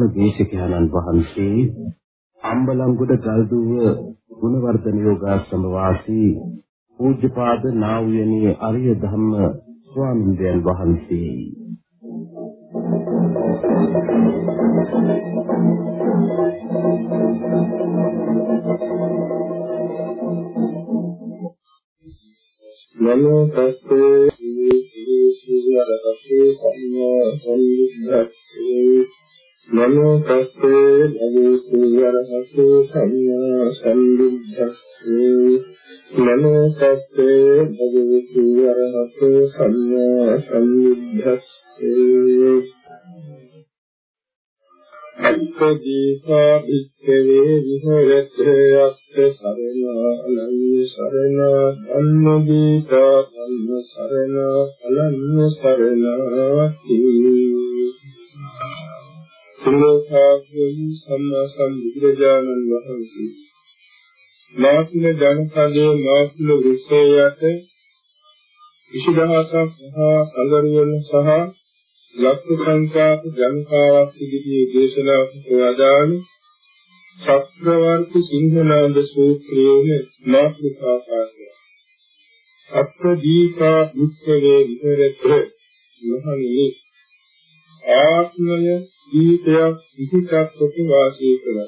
ධර්මානුශාසනාව පවත්වන දේශකයන්න් වහන්සේ අම්බලන්ගොඩ ගල්දුව ගුණවර්ධන යෝගාශ්‍රම වාසී පූජ්‍යපාද නා වූ යනී අරිය ධම්ම ස්වාමීන් වහන්සේ. නමෝ තස්සේ සීලසී සම්මා සම්බුද්දස්සේ නමෝ තස්සේ භගවතු වරහතු සම්මා සම්බුද්දස්සේ නමෝ තස්සේ භගවතු වරහතු සම්මා සම්බුද්දස්සේ අත්තදීසා විච්ඡේ විහෙරතේ අත්ථ සරණා අනන්‍ය සරණා ධම්මදීතා ධම්ම සරණා අනන්‍ය සරණා සම්මෝඛාග්‍රහි සම්මා සම්බුදුරජාණන් වහන්සේ. මාතුල ජනපදයේ මාතුල විශ්වයට විශිදහසක් මහා සංගරුවන් සහ ලක්ෂ සංඛ්‍යාත ජනකාවක් ඉදිරියේ දේශනා කරන සත්‍රවර්ති සිංහනාද සූත්‍රයේ මාතෘකාකාරය. අත්දීපා උත්සවේ විහෙරත මහණෙනි. ආත්මය දීපයක් ඉහිතක් කොට වාසය කරයි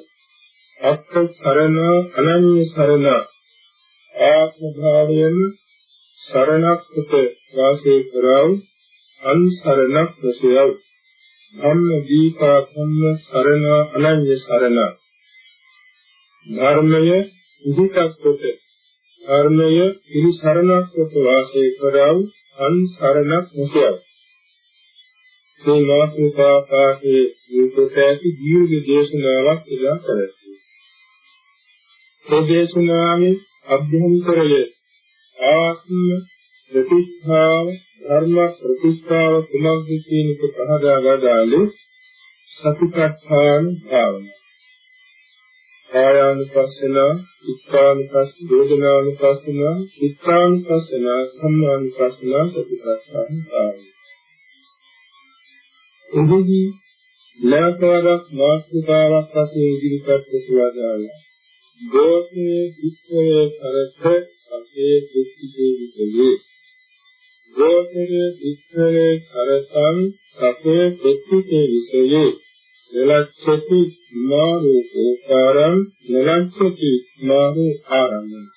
අත්ත සරණ අනන්‍ය සරණ ආත්ම භාවයෙන් සරණක් කොට වාසය කරව අන්සරණක් ප්‍රසයව ධම්ම දීපා ධම්ම සරණ අනන්‍ය සරණ. ධර්මය උදිතක් කොට ධර්මය පිළිසරණක් කොට වාසය කරව අන්සරණක් ප්‍රසයව මේ මාතෘකාකාශයේ මේකට ඇති දීර්ඝ දේශනාවක් ඉදා කරති. මේ දේශනාවේ අභ්‍යන්තරයේ ආත්ම ප්‍රතිස්ථාව ධර්ම ප්‍රතිස්ථාව කුමක්ද කියන එක පහදා ගදාලේ සතිපට්ඨාන භාවනාව. කායානුපස්සන, චිත්තානුපස්සන, වේදනානුපස්සන, චිත්තානුපස්සන, සම්මානුපස්සන සතිපට්ඨාන භාවනාව. එහිදී ලෝකවරක් මාත්‍රිකාවක් වශයෙන් ඉදිරිපත් කරලා දෝෂයේ විස්තරය කරත් අපේ දුක්ඛේ විසයේ ගෝචරයේ විස්තරේ කරසං සපේ ප්‍රතිකේ විසයේ නලච්ඡති මාරු ඒකාරං නලච්ඡති මාරු ආරම්භ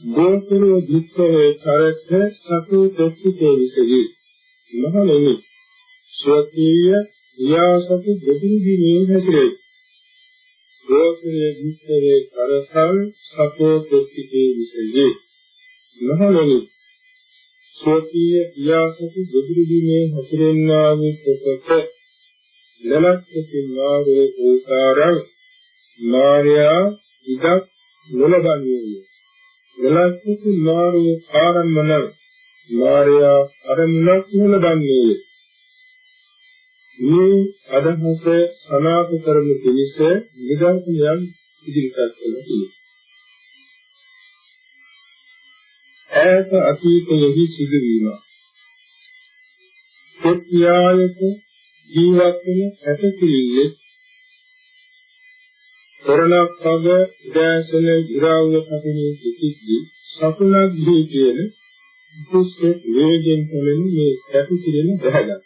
ගෝචරයේ විස්තරේ කරස සපේ ප්‍රතිකේ විසයේ මහණෙනි ස්වකීය ක්‍රියාසතු දෙතුන් දිනේ හැසිරේ ගෝචරයේ විස්තරේ කරසං සපේ ප්‍රතිකේ විසයේ. මහණෙනි සෝකීය ක්‍රියාසතු බුදුරු දිනේ හැසිරෙන්නා වූ කොට නලක්කකින් වාරේ ඕකාරං මාර්යා ඉදක් නොලබන්නේ. නලක්කකින් වාරේ ආරම්මන මාර්යා අරමුණක් නොලබන්නේ මේ අදහස සනාථ කරනු පිණිස නිදර්ශනයන් ඉදිරිපත් කළා තියෙනවා ඈත අතීතයෙහි සිදුවීම. සත්‍යයක ජීවත් වෙන ඇතකිරියේ කරණක් පග දැසන ඉරාව්‍ය කපිනේ සිටිද්දී සතුනක් දී කියන කුස්සේ වේගෙන් පෙළෙන මේ ඇතකිරින බහගත්තා.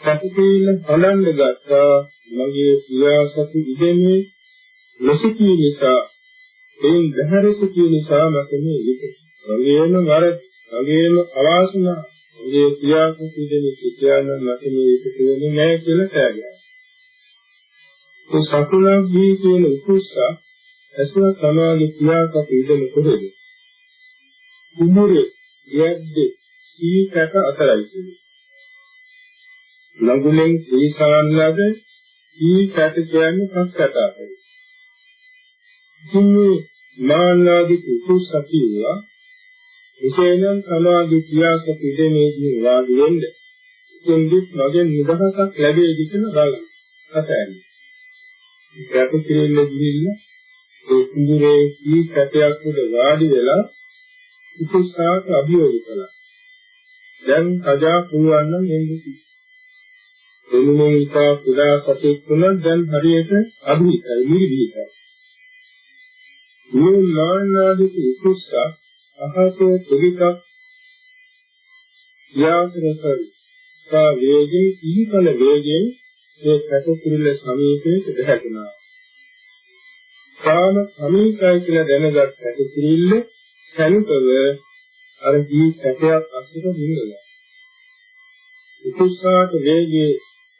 සතිපීන හලන්න ගත්තා මගේ ක්‍රියාසති ඉදෙන්නේ නොසිතී නිසා එයින් බහැරෙක කියන නිසා මට මේ වික. වගේම වර වගේම අවාසනා මේ ක්‍රියාත්මක දෙන්නේ කියන මට මේ වික කියන්නේ නැහැ කියලා කියනවා. ඒ සතුණක් දී කියන උකුස්සා ඇසුර සමාගේ ක්‍රියාත්මක ඉදෙන කොහෙද? කුඹුරේ යද්දේ සීකට අතරයි කියන්නේ. ලඟුලෙන් සීසාන්ලද සීකට කියන්නේ පස්කට අතරයි. ඉන්නේ මානාදී කුසතියවා විශේෂයෙන් සමාධි ක්‍රියාසක ඉදෙනේදී වාඩි වෙන්න ඉතින්දිත් මගෙන් නිදහසක් ලැබෙයි කියලා බලන්න කතාන්නේ ඒක කිරෙන්න ගිහිල්ලා ඒ කුඹුරේ කී කැටයක් උඩ වාඩි වෙලා උපසාක අභියෝග කළා. දැන් සජා පුළුවන් නම් එන්නේ එන්නේ ඉතා කුඩා සතෙක් වුණත් දැන් හරියට අභිහිතයි නිර්භීතයි. මේ නානාදික උකුස්ස අහසේ තුලිකක් යාසරසරි සා වේගයෙන් ඉහිකල වේගයෙන් ඒ කැටකිරිල්ල සමීපයට දැහැගෙනවා කාම සමීපයි කියලා දැනගත් කැටකිරිල්ල සැලකව අර ජී සැපයක් අස්සට නිල්ලලා. උකුස්සාට වේගයේ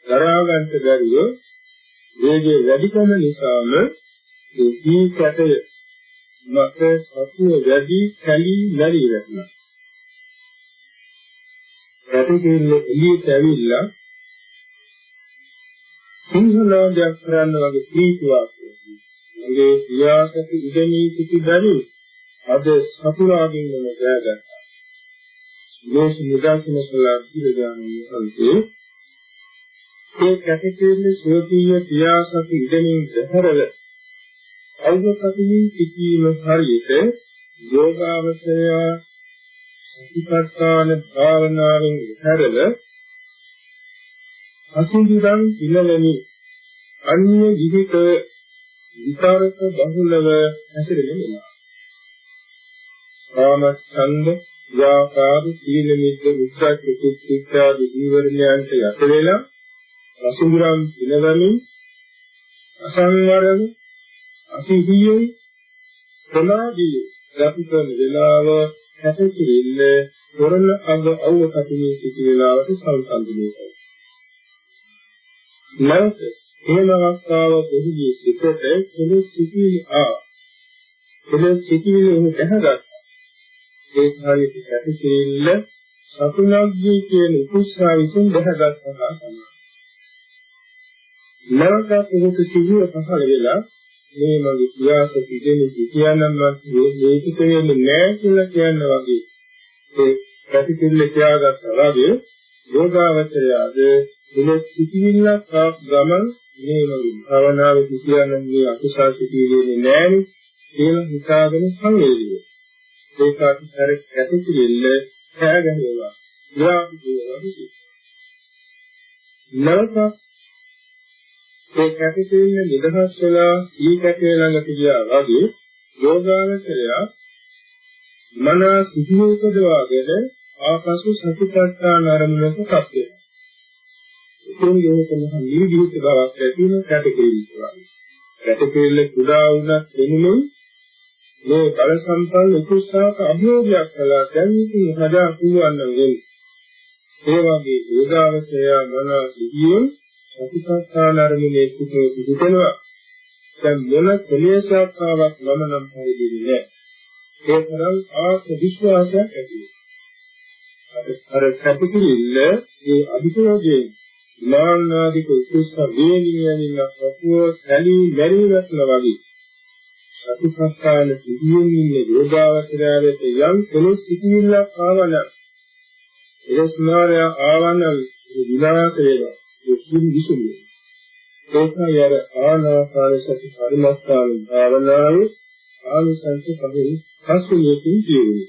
දරා ගන්නට බැරිව වේගයේ වැඩිකම නිසාම ඒ ජී සැපය මත සතුව වැඩි කැලි නැරි වැටුණා. කැටකිල්ල එළියට ඇවිල්ලා සිංහලෝදයක් කරන්න වගේ ප්‍රීතියක් මගේ සියාසක ඉගෙනී සිටි බැරි අද සතුරාගෙන් මම ජයගත්තා. මේ නිදාසන කළා පිළිගන්නේ අන්තේ ඒ කැපිටේන්නේ සෝතිය සියාසක ඉගෙනීම දෙහරල අවබෝධකමින් සිටීම හරියට යෝගාවචරය සතිපට්ඨාන භාවනාවෙන් හැරල අසුඳුරන් ඉලලෙමි අන්‍ය විහික විතරක බහුලව හැසිරෙන්නේ නෑ. කාමස්කන්ධ, ව්‍යාපාද, සීල මිද්ද, උද්ධච්ච, කුච්චිත්‍යාදී ජීවරණයන්ට යට වෙලා අසුඳුරන් පිනවමින් අසංවරව අසිහියෙන් ප්‍රමාදී ගති කරන වේලාව හැසිරෙන්න තොරණ අඟ අවුව කටිනේ සිටි වේලාවට සංසන්දනය කරනවා. නැවත එහෙම අවස්ථාවක එහිදී සිතට කෙලෙස් සිටිලි ආ කෙලෙස් සිටිලි එහි දැහගත්තා ඒ කාර්යයට කැපිසිරිල්ල සතුනග්ගී කියන උත්සාහ විසින් දැහගත්තා සමාන නැවතත් ඒක සිහිය පහළ වෙලා මේ මගේ ප්‍රයාස පිටෙන සිටියනම් මම මේක කියන්නේ නෑ කියලා කියන වගේ. ඒ කැපිසිරිල්ල තියාගත්තා වගේ යෝගාවචරයද මෙලෙස සිටිවිල්ලක් ආප් ගමන් මේ වගේ භවනාවේ සිටියනම් මේ අකුසල් සිටිවිලේ නෑනේ කියලා හිතාගෙන සංවේදීය. ඒකට හර කැටිකිල්ල කෑගහනවා. යාපිදුවා නරක ඒ කැටිකිල්ල නිදහස් වෙලා ඊ කැටේ ළඟට ගියා වගේ යෝගාවචරය මනස සිහිය උපදවාගෙන ආපසු සතිපට්ඨාන ආරම්භනක කප්පේ. එතෙන්දී එතන නිවිදිත බවක් ඇති වෙන කැටකෙලික් වගේ. කැටකෙල්ල කුඩා වුණත් එනුනේ මේ බල සම්පන්න උත්සාහක අභියෝගයක් කළා දැන් ඉතින් හදා පුළුවන් නම් වෙන්නේ. ඒ වගේ යෝගාවචය මන සිහියෙන් සතිපට්ඨාන ආරම්භනේ සිටෝ සිදුනවා. දැන් මොන කෙලෙසක් ආවක් මම නම් හරියන්නේ නැහැ. ඒ තරම් ආත්ම විශ්වාසයක් ඇති වෙනවා. අර කැටකෙල්ල ඒ අභිෂෝගයෙන් මාන්නාදික උත්සව වේගිනියනින් අපෝ සැලී මැරී වැටලා වගේ සතිපට්ඨාන සිහියෙන් ඉන්නේ යෝගාවචරයට යම් කෙනෙක් සිටින්නක් ආවන එලස්මාරය ආවන විලාස වේවා. ඒ විසුමිය ඒකයි අර ආනාපාන සති පරිමස්ථාන භාවනාවේ ආනිසංස පදෙහි පස්වෙනියකින් කියුවේ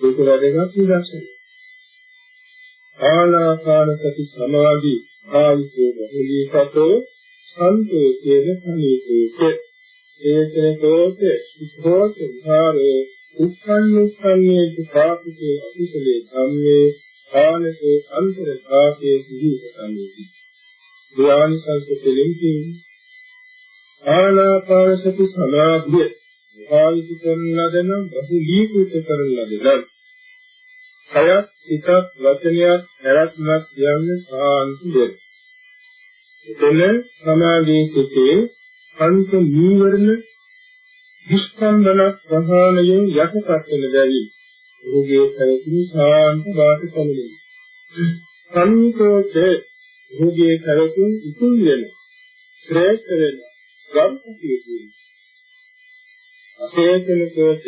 ඒක වැඩගත් නිදර්ශනය. ආනාපාන සති සමාධි ආවිතේ බහුලීකතෝ සන්තෝෂේන සනීපේත ඒකේතෝත සුඛෝත විහාරේ උක්ඛන්නුක්ඛන්නේ පාපිතේ අකුසලේ ධම්මේ ආනසේ අන්තර සාසේ සිහිසන්නේති ධ්‍යානසංස දෙලෙන්කින් ආනාපාන සති සමාධිය. භාවිත කරන ලදනම් බහුලීකృత කරන ලදනම් කයත් සිතත් වචනයක් හැරත්මත් කියන්නේ සාන්තිය. එතන සමාධියේ සිටේ පංච නීවරණ විස්කම්බන ප්‍රහාණයෙන් යටපත් වෙන බැරි ඔහුගේ පැවතුම් සාන්ත වාට සමුනේ. සම්මිතෝච ඔහුගේ පැවතුම් ඉතුල් වෙන ශ්‍රේෂ්ඨ වෙන ගම්පතියෙකි. අසේතනකෝච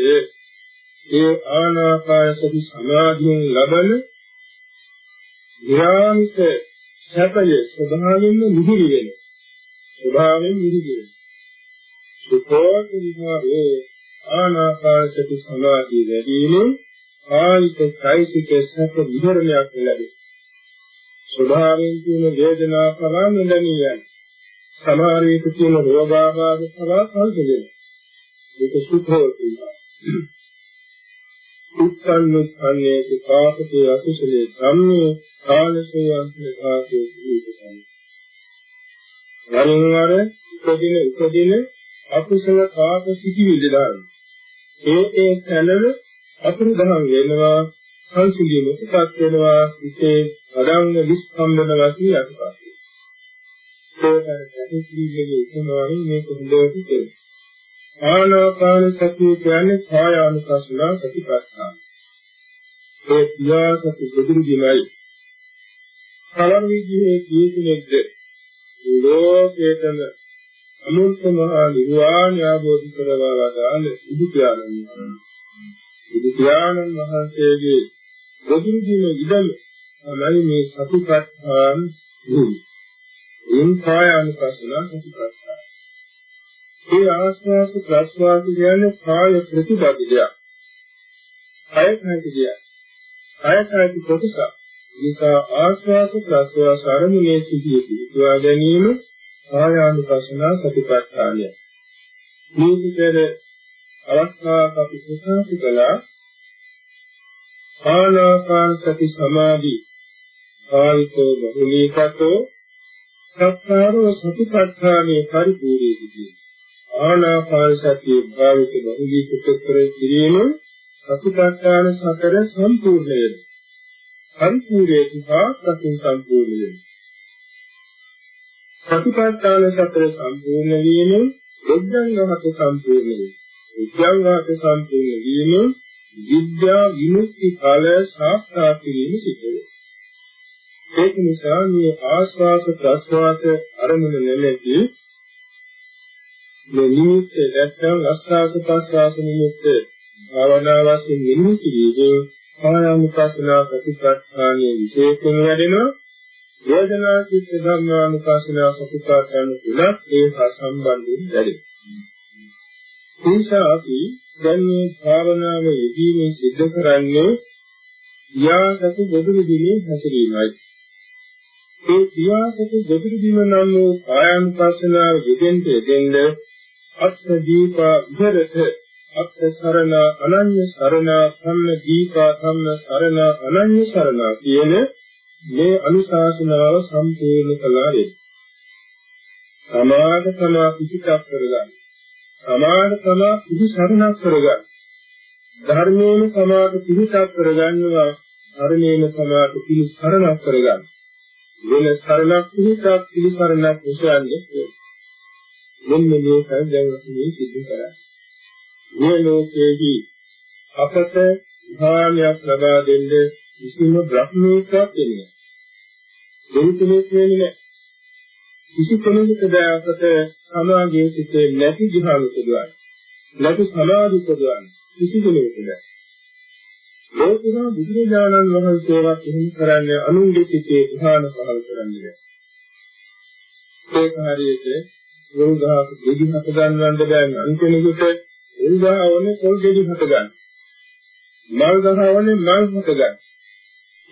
ඒ ආනාපාන සති සමාධියෙන් ලබන ඥානික සැපය ස්වභාවයෙන්ම නිහිරි වෙන ස්වභාවයෙන් නිහිරි වෙන සුඛෝතිහාරේ ආනාපාන සති සමාධිය වැඩිමෙන් ආයික চৈতසික සැප විහරණයක් ලැබේ. ස්වභාවයෙන් තියෙන වේදනා පවා නොදැනියයි. සමහර විට තියෙන රෝගාබාධ පවා සංසිඳෙන. ඒක සුඛෝ කියනවා. උත්සන්නස්කන්නේ කාපතේ අසුසලේ ධම්මේ කාලසේ අන්තකාසේ දීපසං. වරින් වර උපදින උපදින අකුසල කාප සිටිවිලි දාන. ඒ ඒ තැනම අතුරු දහම් වෙනවා සංසිඳීමකටපත් වෙනවා විශේෂ අඩංග විස්කම්බන වශයෙන් අටපත් වෙනවා. ඒකට ඇතිවිලේ උතුමාරින් මේක හොඳට තේරෙනවා. ආනාපාන සතිය කියන්නේ කායානුපස්සන සතිපට්ඨාන. ඒ ක්‍රියාසති බුදුරුගිමයි. කලර විදිහේ කීකෙනෙක්ද ලෝකේතන අනුත් මහා නිර්වාණය අවබෝධ කරවා වදාළ බුදු පියාණන් බුදු පියාණන් වහන්සේගේ බුදුරුගිම ඉදම තමයි මේ සතිපට්ඨාන වූ. එයින් කායානුපස්සන සතිපට්ඨාන. ඒ ආස්වාස ප්‍රස්වාස කියන්නේ කාය ප්‍රතිපදියක්. කාය කායිකය. කාය කායික කොටස. නිසා ආස්වාස ප්‍රස්වාස අරමුණේ සිටිය පිටුවා ගැනීම කායානුපස්සන සතිපට්ඨානය. මේ විතර අවස්ථාවක් අපි ප්‍රකාශ කළා. ආනාපාන සති සමාධි. කායිකෝ බහුලීකතෝ. සත්‍තාරෝ සතිපට්ඨානේ පරිපූර්ණයි ආනාපාන සතිය භාවිත බහුලී කුතර කිරීම සතිපට්ඨාන සතර සම්පූර්ණ වෙනවා. සම්පූර්ණයේ සහ සති සම්පූර්ණ වෙනවා. සතිපට්ඨාන සතර සම්පූර්ණ වීම උද්‍යංගහත සම්පූර්ණ වෙනවා. උද්‍යංගහත සම්පූර්ණ වීම විද්‍යා විමුක්ති ඵල සාක්ෂාත් කිරීම සිද්ධ වෙනවා. ඒක නිසා මේ ආස්වාස ප්‍රස්වාස අරමුණ නැමැති මේ නිමිත්ත නැත්නම් අස්වාස ප්‍රස්වාස නිමිත්ත භාවනා වශයෙන් මෙන්න කිරීමේ කායानुපස්සනා ප්‍රතිපත්තානිය විශේෂයෙන් වැඩෙනවා. වේදනා චිත්ත ධර්මානුපස්සනා සතිපට්ඨාන තුනක් ඒ සම්බන්ධයෙන් වැඩෙනවා. නිසා අපි දැන් මේ භාවනාව යෙදීමේ සිද්ධ කරන්නේ යාසතු ගොදුරු දිනේ හැසිරීමයි. ඒ ක්‍රියාසක ගොදුරු දින නම් වූ කායानुපස්සනාව යෙදෙන්න යෙදෙන්න අත්ථ දීපා විහෙරත අත්ථ සරණ අනන්‍ය සරණ ධම්ම දීපා ධම්ම සරණ අනන්‍ය සරණ කියන මේ අනුශාසනාව සම්පූර්ණ කළා වේ. සමාද තමා පිටක් කරගන්න. සමාද තමා පිටි සරණක් කරගන්න. ධර්මයෙන් සමාද පිටක් කරගන්නවා ධර්මයෙන් සමාද පිටි සරණක් කරගන්න. වෙන සරණක් පිටක් පිළිසරණක් උසන්නේ මෙන්න මේකයි දැන් අපි මේ සිද්ධ කරන්නේ. මේ ලෝකයේදී අපට භාවනයක් ලබා දෙන්න කිසිම බ්‍රහ්මීකයක් දෙන්නේ නැහැ. දෙවිතුනේ කියන්නේ නැහැ. කිසි කෙනෙකුට අපට සමාගයේ සිටේ නැති ධ්‍යාන උපදවන්න. නැති සමාධි උපදවන්න. කිසි කෙනෙකුට නැහැ. ලෝකනා බුදුරජාණන් වහන්සේවත් එහෙම කරන්නේ අනුන්ගේ සිටේ ධ්‍යාන පහල කරන්නේ නැහැ. ඒක හරියට පොල් ගහක ගෙඩි හත ගන්නවන්න බෑ අන්තිමෙකට පොල් ගහවනේ පොල් ගෙඩි හත ගන්න. මල් ගහවනේ මල් හත ගන්න.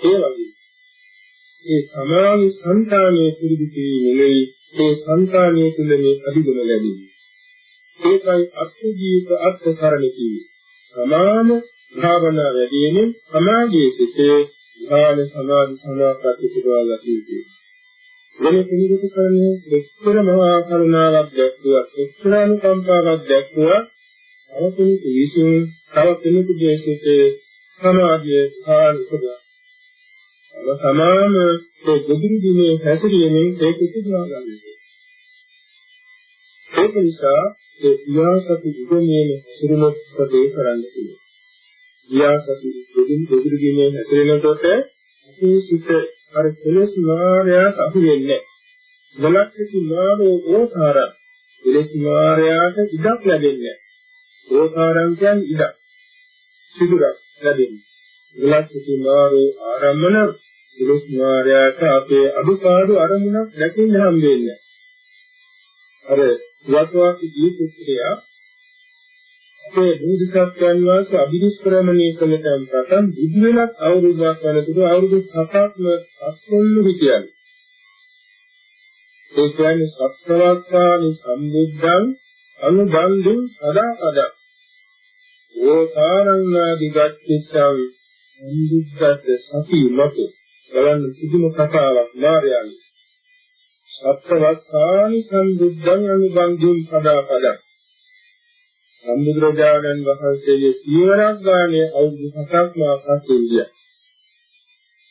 ඒ වගේ. ඒ සමාන සංකාණයේ පිළිදි කිරීමෙයි ඒ සංකාණයේ තුල මේ අධිගුණ ලැබෙන්නේ. ඒකයි අත්ජීවිත අත්තරණ කිව්වේ. සමාන භාවනා වැඩිමෙන් සමාධියේ සිටේ ඥාන සමාධි සමාපatti පුරවා ගත යුතුයි. වෙන කෙනෙකුට කරන්නේ එක්තර මහා කරුණාවක් දැක්වුවා එක්තර අනුකම්පාවක් දැක්වුවා තව කෙනෙකු විසින් තව කෙනෙකුගේ සිටේ සමාධිය කාර්යකදා අව සමාන ඒ බුදුරි දිනේ හැසිරීමෙන් ඒක සිදුවා ගන්නවා ඒක නිසා ඒ ක්‍රියාසති ඉගෙනීමේ හැසිරීම ප්‍රදේ කරන්න පුළුවන් ක්‍රියාසති බුදුන් බුදුරි දිනේ හැසිරෙනකොට අපේ සිට අර කෙලෙස් මායාවට අහු වෙන්නේ නැහැ. ගලක්ටි මානෝ ඕසාර කෙලෙස් මායාවට ඉඩක් ලැබෙන්නේ නැහැ. ඕසාරං කියන්නේ ඉඩක්. සිදුරක් ලැබෙන්නේ. ගලක්ටි මානෝ ආරම්මන කෙලෙස් මායාවට අපේ අදුපාඩු අරමුණක් දැකින්න හම්බෙන්නේ නැහැ. අර වස්වාසි ජීවිතය අපේ බුදුසත්යන් වහන්සේ අභිනිෂ්ක්‍රමණය කළ තැන් පටන් බුදු වෙනත් අවුරුද්දක් යනකොට අවුරුදු 7ක්ම අස්කොල්ලු හිටියන්. ඒ කියන්නේ සත්‍යවත්තානි සම්බුද්ධං අනුබන්දුං සදාකදා. ඕකාරණාදි ගච්ඡිතං සම්බුද්ධස්ස සති මත බලන්න පුදුම කතාවක් මාර්යාගේ. සත්‍යවත්තානි සම්බුද්ධං අනුබන්දුං සදාකදා. සම්බුදුරජාණන් වහන්සේගේ සීවරක් ගානේ අවුරුදු 7ක් මාසක් ඉන්දියා.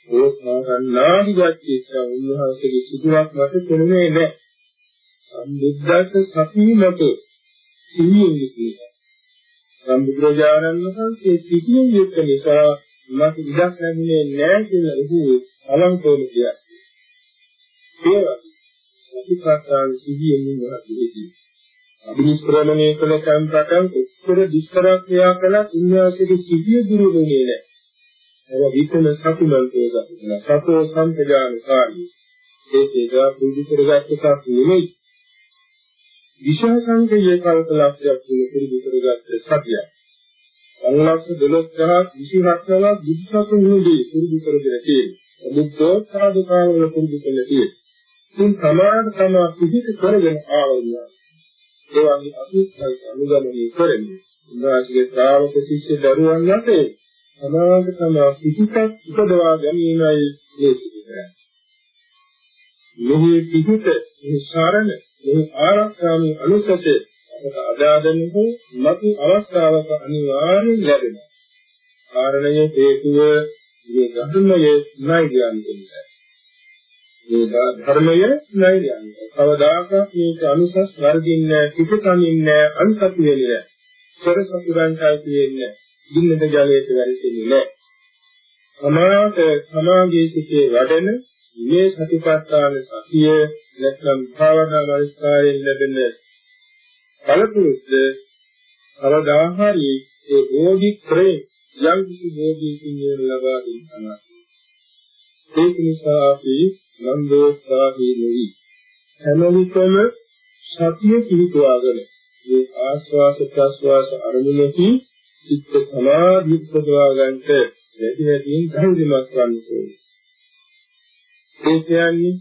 ඒ සාරණාදි ගච්ඡිත උන්වහන්සේගේ සිදුවක් මත තෙරෙන්නේ නැහැ. සම්බුද්දස්ස සතිමත සිහියෙන් කියනවා. සම්බුදුරජාණන් වහන්සේ සිහියෙන් යුක්ත නිසා මට ඉඩක් ලැබුණේ නැහැ කියලා ඔහු අලංකෝල කියයි. ඒ වගේ සතිපට්ඨාන සිහියෙන් උන්වහන්සේ අභිනිෂ්ක්‍රමණය කළ සම්පතන් උත්තර දුෂ්කර ක්‍රියා කළත් උන්වහන්සේගේ සිහිය දුරු වෙන්නේ නැහැ. ඒක විතන සතුලන්තේ ගන්න. සතෝ සම්පජානකාරී. ඒකේදා පුරුදු කරගත් එකක් නෙමෙයි. විශේෂංකයේ කල්ප ලක්ෂයක් තුන පුරුදු කරගත් සතිය. අල්ලාහ් 12000 27ක් බුද්ධසසුන් නුදී පුරුදු කරගෙන තියෙනවා. බුද්ධෝත්පාදකාරවල පුරුදු කරලා තියෙනවා. ඉතින් සමාන තමයි පිහිට කරගෙන ආවොත් ඒ වගේ අසුස්සල් අනුගමනය කරන්නේ. උන්වහන්සේගේ ශ්‍රාවක ශිෂ්‍ය දරුවන් යටේ සමාජ සමා පිහිටක් උපදවා ගැනීමයි මේ සිදු කරන්නේ. මෙහි පිහිට, මෙහි සරණ, මෙහි ආරක්ෂාමි අනුසතේ අපට අදාදෙන්නේ මතු අවස්ථාවක අනිවාර්යෙන් ලැබෙනවා. කාරණය හේතුව මේ ධර්මයේ නයිගයන්ෙන්නේ. මේ ධර්මය නයියන්නේ. කවදාකවත් මේක අනුසස් වර්ධින්නේ පිටකනින්නේ අනුසති වෙන්නේ නැහැ. සොර සතුරන්ටයි තියෙන්නේ. දින්නක ජලයට වැරෙන්නේ නැහැ. සමාත සමාගයේ සිටේ වඩන මේ සතිපට්ඨාන සතිය නැත්නම් භාවනා මනස්කාරයෙන් ලැබෙන ඵලපුරුෂ කවදා හරි ඒ බෝධි ක්‍රේ යම් කිසි බෝධිකින් ලබා දෙන්නා. ඒක නිසා අපි නන්දෝත්සාහී නොවි හැම විටම සතිය පිහිටුවාගෙන මේ ආස්වාස ප්‍රස්වාස අරමුණෙහි චිත්ත සමාධිය උපදවා ගන්නට වැඩි වැඩියෙන් ධෛර්යමත් වන්න ඕනේ. ඒ කියන්නේ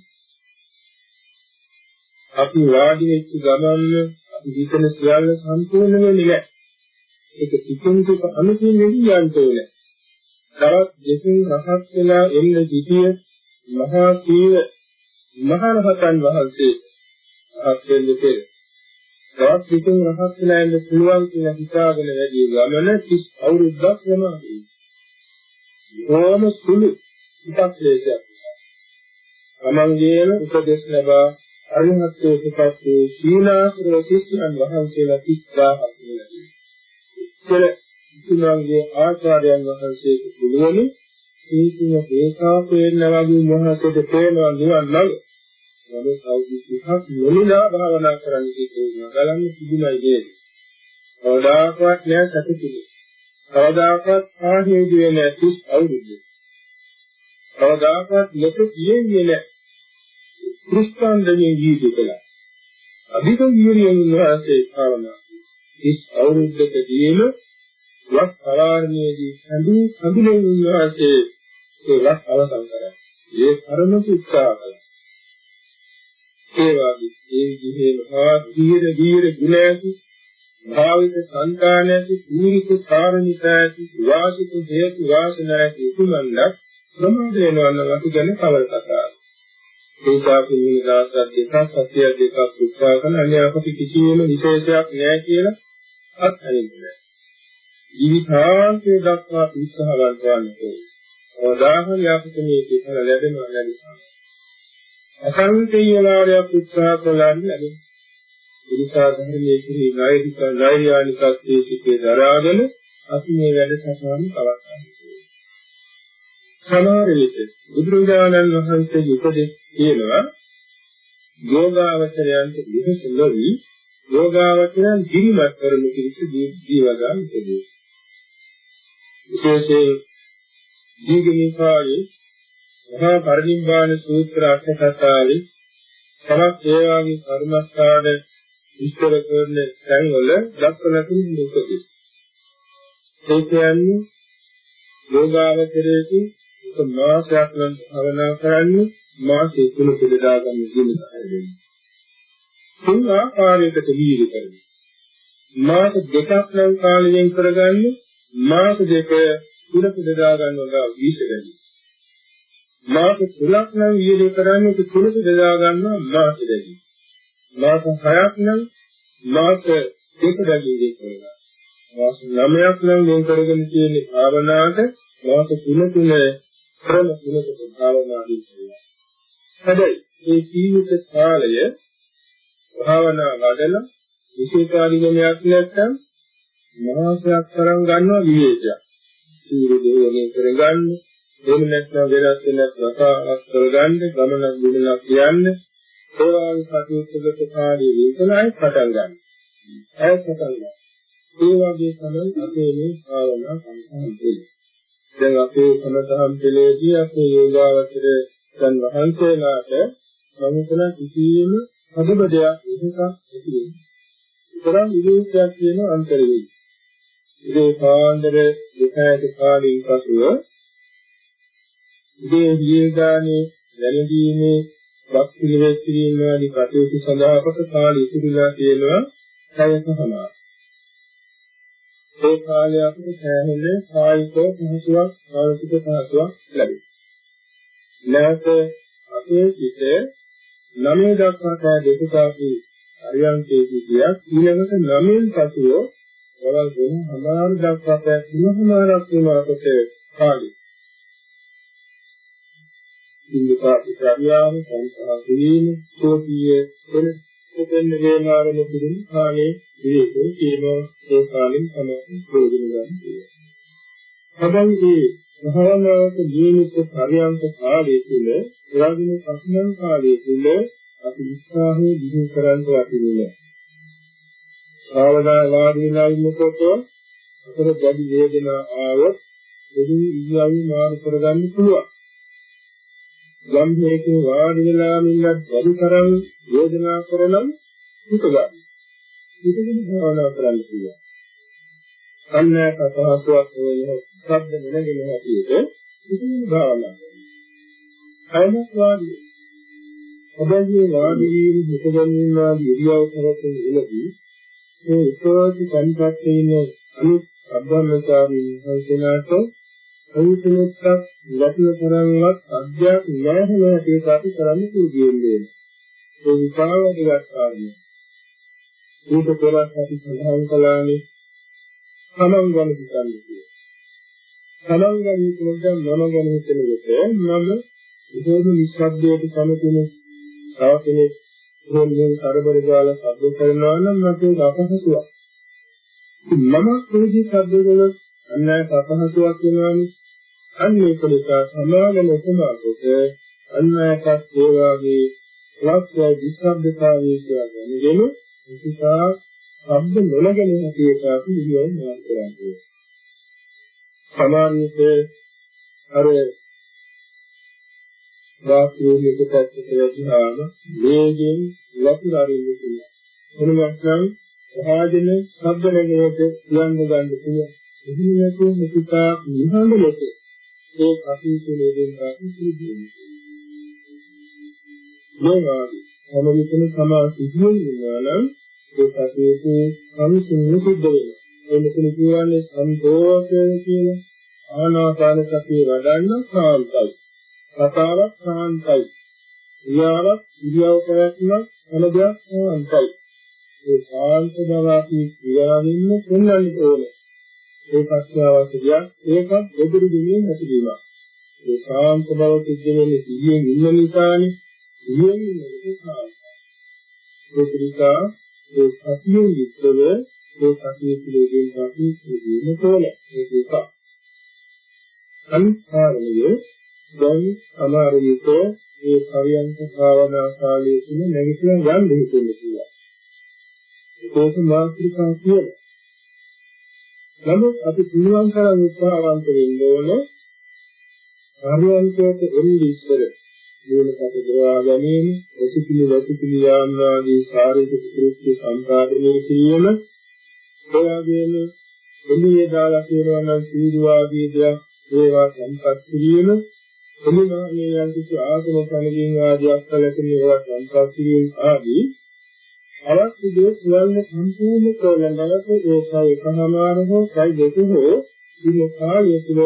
අපි වාඩි වෙච්ච ගමන්ම අපි හිතන සියල්ල සම්පූර්ණ වෙන්නේ නැහැ. ඒක ටිකෙන් ටික අනුසින් වෙවි යන්න ඕනේ. දවස් දෙකකින් රහත් වෙලා එන්න සිටියේ මහා සීල මහරහතන් වහන්සේ අත්දෙන්න පෙර තවත් පිටින් රහත් වෙලා ඉන්න පුළුවන් කියලා හිතාගෙන වැඩි ගමන 30 අවුරුද්දක් වෙනවා. ඕම සුළු ඉපක්ලේශයක්. තමන්ගේම උපදේශ ලැබා අරිහත්ත්වයට පත් වූ සීලාසර ශිෂ්‍යයන් වහන්සේලා 30000ක් වෙනවා. ඉතින්ගේ ආචාර්යයන් වහන්සේට පුළුවනි සීතිය දේශා පේන වගේ මොහොතේ පේනවා නිවන් ළඟ. මොන සෞඛ්‍යයක් නොනිනා භාවනා කරන්න කියනවා. ගලන්න කිදුමයි දෙන්නේ. කවදාකවත් නෑ සතුටුයි. කවදාකවත් ආහේදුවේ නෑ තිස් අවුරුද්ද. කවදාකවත් ලෙස කියෙන්නේ නෑ. ක්‍රිස්තාන්දගේ ජීවිතය. අධික වීර්යයෙන් වාසයේ භාවනා. තිස් අවුරුද්දකදීම වත් පවාරණයේදී සඳු සඳුලෙන් වාසයේ ඒවත් අවසන් කරා. ඒ කර්ම උත්සාහ කළා. ඒ වගේ ඒ විදිහේ මහා ධීර ධීර ගුණ ඇති භාවිත සංකාන ඇති පූරිත කාරණික ඇති වාසිත හේතු වාසනා ඇති උතුමන්ලා ප්‍රමාද වෙනවා නම් අපි ගැන කවර කතාවක්. ඒසා පිළිමි දාසක් දෙකක් සත්‍ය දෙකක් උත්සාහ කරන අනේ අපට කිසිම විශේෂයක් නැහැ කියලා අත්හරින්නේ. ජීවිතාන්තය දක්වා උත්සාහවත් වන්නේ. අවදාහරි අපිට මේ පිටර ලැබෙනවා ලැබෙනවා. අසංකේය වාරයක් උත්සාහ කළාම ලැබෙනවා. ඉරිසා ධර්මයේ කිරි නෛතික නෛර්යානිකත්වයේ සිටේ දරාගෙන අපි මේ වැඩ සටහන පවත්වනවා. සමහර විට බුදුරජාණන් වහන්සේගේ උපදෙස් කියනවා යෝගාවචරයන්ට විහෙස නොවි යෝගාවචරයන් දිරිමත් කරනු කිසි ජීවගාම උපදේශ. විශේෂයෙන් දීඝනිකායේ මහා පරිනිබ්බාන සූත්‍ර අර්ථ කතාවේ තමක් ඒ වගේ කර්මස්ථාන විස්තර කරන තැන්වල දක්වලා තියෙන උපදෙස්. ඒ කියන්නේ යෝගාවචරයේදී එක මාසයක් නම් භවනා කරන්නේ මාසෙ තුන පිළිදා ගන්න දිනකට දෙන්නේ. තුන් ආකාරයකට වීර්ය කරනවා. මාස දෙකක් නම් කාලයෙන් කරගන්නේ මාස දෙක තුන පිළිදා ගන්නවා විශේෂයි. මාස තුනක් නම් වීර්ය කරන්නේ තුන පිළිදා ගන්නවා මාස දෙකයි. මාස හයක් නම් මාස දෙක දැකීමේ කරනවා. මාස 9ක් නම් වෙන් කරගෙන තියෙන භාවනාවට මාස 3 තුන ක්‍රම තුනකට භාවනාදී කරනවා. හැබැයි මේ ජීවිත කාලය භාවනා වඩලා විශේෂාධිගමයක් නැත්නම් මාසයක් තරම් ගන්නවා විවේචයක්. සීල දේවනේ කරගන්න, එහෙම නැත්නම් වෙනස් වෙනස් රසාවක් කරගන්න, ගමනක් ගුණයක් කියන්න, ඒවාගේ කටයුත්තකට කාර්ය වේකලයි පටන් ගන්න. ඇය පටන් ගන්න. ඒ වගේ තමයි අපේ මේ භාවනා සංසාරය. දැන් අපේ සමතහම් පිළිදී අපේ යෝගාවචර දැන් වහන්සේලාට සමුතන කිසියම් අදබදයක් එකක් ඇති වෙන්නේ. තරම් විවේකයක් කියන අන්තරේ. ඉතේ කාන්දර දෙකයක කාලින් පසුව ඉතේ දීර්ඝානේ දැනදීමේ වක්තිලෙස් කිරීම ආදී කටයුතු සඳහා කොට කාලය ඉතිරිලා තියෙනවා සයසහනා. ඒ කාලය අපිට සෑහෙන කායික පහසුවක් මානසික පහසුවක් ලැබේ. නැවත අපේ සිත නමේ දක්වා කා දෙකක අපි අරියන්තේ සිටියක් ඊළඟට නමෙන් පසුව වලල් වෙන හමාර දක්වා කා තුනමාරක් වෙනකොට කාලය. ඉන්දපා ඉතාලියානු සංසාර කිරීම සෝපිය වෙන උපෙන් වේමාරම පිළින් කාලේ විවේකෝ කියනවා ඒ කාලෙන් තමයි ප්‍රයෝජන ගන්න තියෙන්නේ. හැබැයි මේ භාවනාවක ජීවිත පරියන්ත කාලයේ තුල එවාගෙන පස්මන් කාලයේ තුල අපි උත්සාහය දිනු කරන්න වටින්නේ. භාවනා වාදිනා ඉන්නකොට අපර දැඩි වේදනා ආවොත් එදින ඉරියව්ව මාරු කරගන්න පුළුවන්. යම් හේතුව වාඩි වෙලා මින්නත් වැඩි තරම් වේදනා කරනම් හිත ගන්න. හිතකින් භාවනා කරන්න පුළුවන්. අන්නක පහසුවක් වෙන ශබ්ද නැගෙන හැටියට හිතින් භාවනා කරනවා. අයමත් වාඩි. ඔබගේ වාඩි වීම හිත ගැනීම ආදී ඉරියව් කරකින් එළදී ඒ ඉස්සෝති කන්පත්තේ ඉන්න අනිත් අබ්බන්නකාරී සංසනාට අයිතිනෙක්ක් ලැබෙන තරම්වත් අධ්‍යාත්ම නැහැ නේද අපි කරන්න පුළුවන්. ඒ විපාකයක් කාරණේ. ඊට පෙර අපි සඳහන් කළානේ තමන් ගැන හිතන්නේ කියලා. තමන් ගැන හිතනකොට මම ගැන හිතන විට මම විශේෂ නිස්සබ්දයට සමතුලිත තව කෙනෙක් මොන්නේ කරබර ගාලා සබ්ද කරනවා නම් මට ඒක අපහසුයක්. මම කුරුදි සබ්ද වල අන්නයි අපහසුයක් වෙනවානේ. අන්න ඒක නිසා සමාගම සමාකොට අන්නයකත් ඒ වාගේ ලක්ෂ්‍ය විශ්බ්දතාවයේ කියලාගෙන විසිතා ශබ්ද නොලගෙන හැටියට අපි ඉරියව් මාර්ග කරන්නේ. සමාන්විත අර වාක්‍යයේ පිටත් කියලාම වේගෙන් ලකුණු අරින්න පුළුවන්. එනවානම් සාජන ශබ්ද නැගෙනට කියන්න ගන්න පුළුවන්. එහෙම නැතුව විසිතා නිහඬ ලෙස ඒ කටයුතු වලින් අපි සිදුවෙන්නේ. මේවා හැම විටම සමා සිදුවෙන නම් ඒ කටයුතු සම්පූර්ණ සිද්ධ වෙනවා. ඒ මෙතන කියන්නේ සම්පෝෂය කියන ආනාපාන සතිය වඩන්න සාන්තයි. කතාවක් සාන්තයි. ක්‍රියාවක් ඉරියව් කරක්ම හැම දෙයක් සාන්තයි. ඒ සාන්ත බව අපි ක්‍රියාවෙන්න පෙන්වන්න ඕනේ. ඒ පස්වාවසිය ඒකත් එදිරි දෙන්නේ නැතිවීම. ඒ සාන්ත බව සිද්ධ වෙන්නේ සිහියෙන් ඉන්න නිසානේ. සිහියෙන් ඉන්න නිසා. ඒක නිසා ඒ සතියෙන් යුක්තව ඒ සතිය පිළිවෙලින් අපි සිදුවෙන්න ඕනේ. ඒක එක. අනිස්කාරණය දැන් සමහර විට ඒ පරියන්ක භාවනා කාලයේ තුන නැගිටලා යන්න හිතෙන්නේ කියලා. ඒක මාත්‍රිකා කියලා. නමුත් අපි පුළුවන් තරම් උත්සාහවන්ත වෙන්න ඕනේ පරියන්කයට එන්නේ ඉස්සර මූලකට දරා ගැනීම, රසිකිලි රසිකිලි යාන්වාදී ශාරීරික කෘත්‍ය සම්පාදනය කිරීම, එයාගේම එළියේ දාලා කියනවා නම් සීරුවාදී දෙයක් ඒවා සම්පත් කිරීම එළිමාගේ යම් කිසි ආසන සමගින් ආදියක් කලකින් ඒවා සම්පත් කිරීම ආදී අවශ්‍ය දේ සියල්ල සම්පූර්ණ කරන නැවත ඒකයි එකමාර හෝ සයි දෙක හෝ ඉන්න කාලය තුළ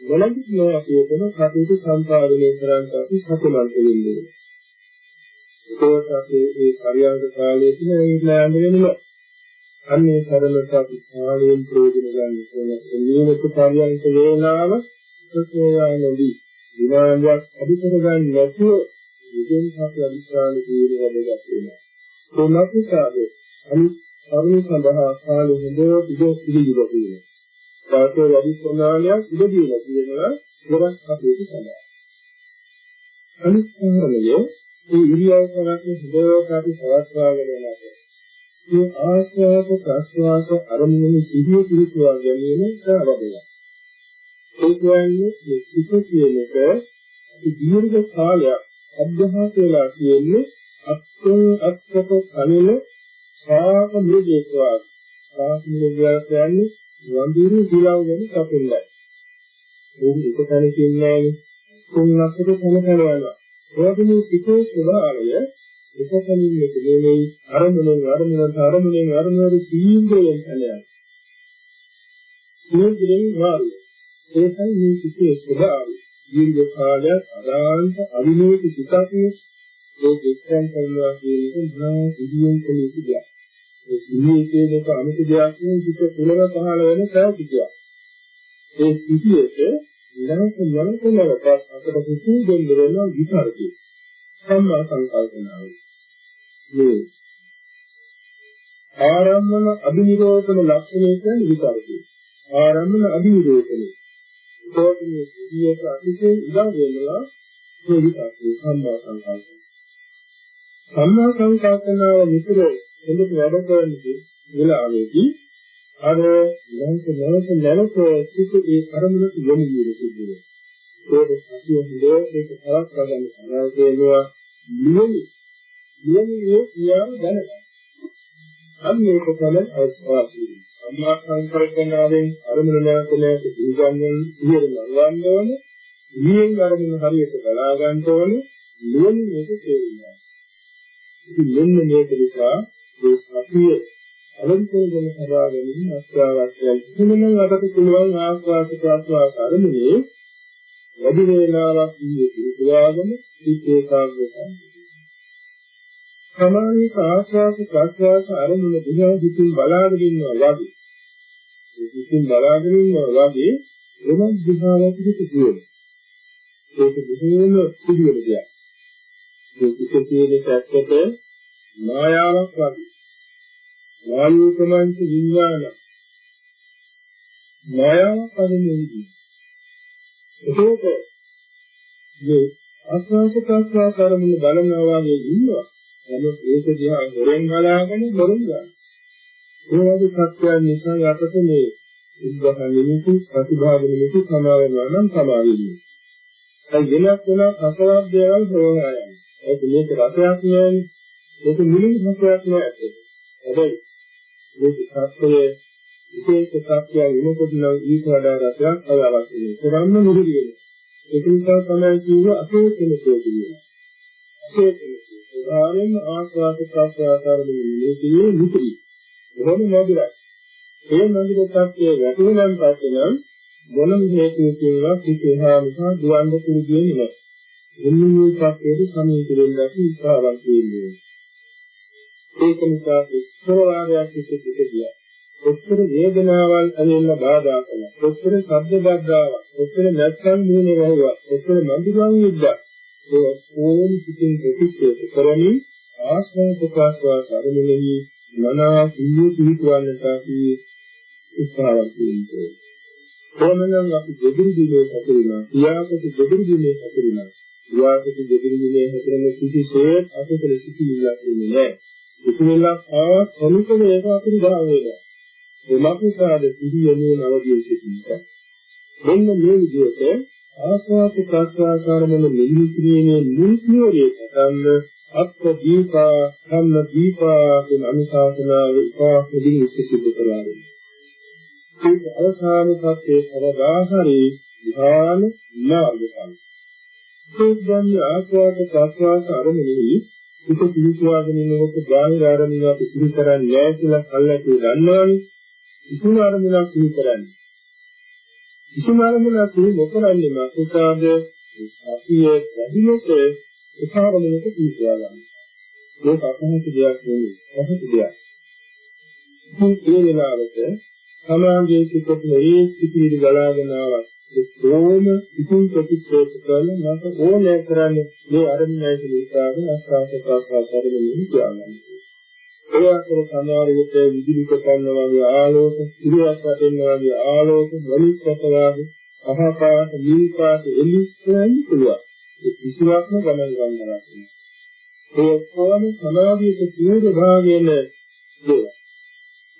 වලදි නෑ කියන කටයුතු සම්පාදනය කරන්නට අපි සතුටුමත් වෙන්නේ. ඒකත් අපි ඒ පරියන්ක කාලයේ තුන ඉන්න වෙන්නේ අන්නේ තරමට අපි කාලයෙන් ප්‍රයෝජන ගන්න ඕන. ඒ නියමිත පරියන්ක වේලාව ප්‍රසෝයානදී විනාඩියක් අඩු කරගන්න නැතුව ඉතින් අපි අනිස්කාල කියන වැඩගත් වෙනවා. කොනක් නිසාද අනිත් කරුණ සඳහා කාලෙ හොඳ ඉඩ පිළිගිව තියෙනවා. වාසය වැඩි ප්‍රමාණයක් ඉඩ දීලා තියෙනවා ගොඩක් කටයුතු සඳහා. අනිත් කාරණය මේ ඉරියව් කරන්නේ හොඳට අපි පවත්වාගෙන යනවා. මේ ආශ්වාස ප්‍රශ්වාස අරමුණු සිහිය පිළිතුවා ගැනීම සාවදයක්. ඒ කියන්නේ මේ සිත කියන එක දීර්ඝ කාලයක් අභ්‍යාස වෙලා කියන්නේ අත්කෝ අත්කෝ කලින සාක මුදේකවා සාක මුදේකවා කියන්නේ වඳුරු දිලව වෙන කපිල්ලයි. උන් එක තැනකින් නෑනේ. තුන් ලක්ෂට තන තන යනවා. ඒකේ මේ සිතේ ස්වභාවය එක තැනින් එක නෙමෙයි අරමුණෙන් අරමුණට අරමුණෙන් අරමුණට සීඝ්‍රයෙන් යනවා. මේ දෙයෙන් වාරය. ඒකයි මේ සිතේ ස්වභාවය. දීර්ඝ කාලයක් අදාන්ත අවිනෝක සිතක් මේ දෙක්යන් කරනවා කියන එක මහා ඉදියෙන් කළ යුතු දෙයක්. ඒ සිහියේ කියන එක අනිත් දෙයක් නෙවෙයි සිත තුළම පහළ වෙන සාපිතියක්. ඒ සිහියට නැවත නැවත නැවත අපට කුසු දෙන්න වෙන විතරකි. සම්මා සංකල්පනාව. මේ ආරම්මන අභිනිරෝධන ලක්ෂණය කියන්නේ විතරකි. ආරම්මන අභිනිරෝධන. ඒකනේ සිහියට අතිශය ඉඳන් වෙනවා මේ විතරකි සම්මා සංකල්පන. සම්මා සංකල්පනාව විතරයි හොඳට වැඩ කරන්නේ වෙලාවේදී අර නැවත නැවත නැවත සිිතේ අරමුණට යොමු වීම සිද්ධ වෙනවා. ඒක සතිය හොඳට ඒක තවත් ගන්න සමහර කියනවා නියමයි. නියමයි කියන දැනගන්න. අන්න ඒක තමයි අවශ්‍යයි. අම්මා සංකල්පනාවෙන් අරමුණ නැවත නැවත ඉඳන්ගෙන ඉහෙරම ගන්න ඕනේ. ඊයෙන් අරමුණ හරියට බලා ගන්න ඕනේ. නියමයි මේක තේරුණා. ඉතින් මෙන්න මේක නිසා ඒ සතිය අලංකරගෙන සබා ගැනීම අත්‍යවශ්‍යයි. කිසිමනම් අපට පුළුවන් ආස්වාද ප්‍රාස්වාද අරමුණේ වැඩි වේලාවක් ඉන්නේ පිළිගාගෙන සිත් ඒකාග්‍රතාවය. සමානික ආස්වාද ප්‍රාස්වාද අරමුණ දිහා හිතින් බලාගෙන ඉන්නවා වගේ. ඒ හිතින් බලාගෙන ඉන්නවා වගේ එනම් දිහාවට හිතියන. ඒක බොහෝම සිදුවෙන දෙයක්. ඒ හිත කියන පැත්තට මායාවක් වගේ. වායුකමංච විඥාන මායාවක් අදිනෙන්නේ. ඒකෝට මේ ආස්වාස ප්‍රස්වාස කරමින් බලනවා වගේ ඉන්නවා. නමුත් ඒක දිහා හොරෙන් බලාගෙන හොරෙන් ගන්න. ඒ වගේ සත්‍යයන් නිසා යටට මේ උද්ඝාත නිමිති ප්‍රතිභාව නිමිති සමාවෙනවා නම් සමාවෙන්නේ. ඒ වෙනස් වෙන අසවබ් දේවල් හොයනවා යන්නේ. ඒක මේක රසයක් නෑනේ. මේක මුලින් හසුවක් නෑ. හැබැයි මේ සත්‍යයේ විශේෂ සත්‍යය වෙනකොට නම් ඊට වඩා රසයක් අවශ්‍ය වෙනවා. කරන්න මුරුදි වෙනවා. ඒක නිසා තමයි කියව අසේකෙන කියනවා. අසේකෙන උදාහරණ ආස්වාද ප්‍රසආකාරයේ නිලයේ මුතුයි. බොහොම මොදුරයි. ඒ මොදුර සත්‍යය වැටුණාන් පස්සේ නම් මොනම හේතුවකින්වත් පිටේහා නිසා දුවන්න පුරුදු වෙන්නේ නැහැ. එන්නේ මේ සත්‍යයේ සමීප වෙන්නට උත්සාහවත් වෙන්නේ. ඒක නිසා එක්තර වාරයක් පිට ගියා. ඔච්චර වේදනාවල් ඇලෙන්න බාධා කළා. ඔච්චර ශබ්ද බද්ධාවක්, ඔච්චර නැත්නම් නුනේ වහුවා, ඔච්චර මන්දිරන් යුද්ධ. ඒ ඕනි පිටින් ප්‍රතික්ෂේප කරමින් ආශ්‍රය ප්‍රකාශවා කර්මෙහි මනා සිහිය පිහිටවන්නට අපි උත්සාහවත් වෙන්නේ. කොහොමනම් අපි දෙදිරි දිනේ හතරුණා, ක්‍රියාපති දෙදිරි දිනේ හතරුණා. ක්‍රියාපති දෙදිරි දිනේ හතරම කිසිසේත් අපතල සිටින්නක් වෙන්නේ නැහැ. ඉතිරිලා ආ සමිතම ඒක අතුරු ගා වේදා. එමත් නිසාද සිහියනේ නවදී සිටිනවා. මෙන්න මේ විදිහට ආස්වාද ප්‍රස්වාසාරමන මෙහි කිරීමේ මුල් පියවරේ පටන්ද අත්ථ දීපා සම්ම දීපා කියන අනුශාසනාව උපාසදී සිද්ධ කරලා ඒක අවසාන සත්‍යයේ සවදාහරි විහාන මාර්ගඵල. ඒකන්නේ ආස්වාද ප්‍රස්වාස අරමුණෙහි හිත පිහිටුවාගෙන ඉන්නකොට බාහිර අරමුණ අපි සිහි කරන්නේ නැහැ කියලා කල්ලාකේ දන්නවනේ. කිසිම අරමුණක් සිහි කරන්නේ. කිසිම අරමුණක් සිහි නොකරන්නේ මාසුකාද සතියේ වැඩිමත උපාරමණයට පිහිටුවා ගන්න. ඒක අපහසු දෙයක් නෙවෙයි. අපහසු දෙයක්. ඉතින් ඒ වෙලාවට සමාජයේ සිට මේ සිටිවිලි ගලාගෙන ආවත් ඒකෝම ඉතින් ප්‍රතික්ෂේප කරන මට ඕනෑ කරන්නේ මේ අරමුණයි කියලා අස්වාස ප්‍රාසාස අරමුණින් කියන්නේ. ඒ අතර සමහර විට විදුලි කොටන්න වගේ ආලෝක, ඉරියක් වටින්න වගේ ආලෝක, වලිස් වටවාගේ අහපාට, නිල්පාට එළි කරන්න පුළුවන්. ඒ කිසිවක්ම ගමන් ගන්නවා. ඒ කොහොම සමාධියේ තීව්‍ර භාගයෙන් දේවා.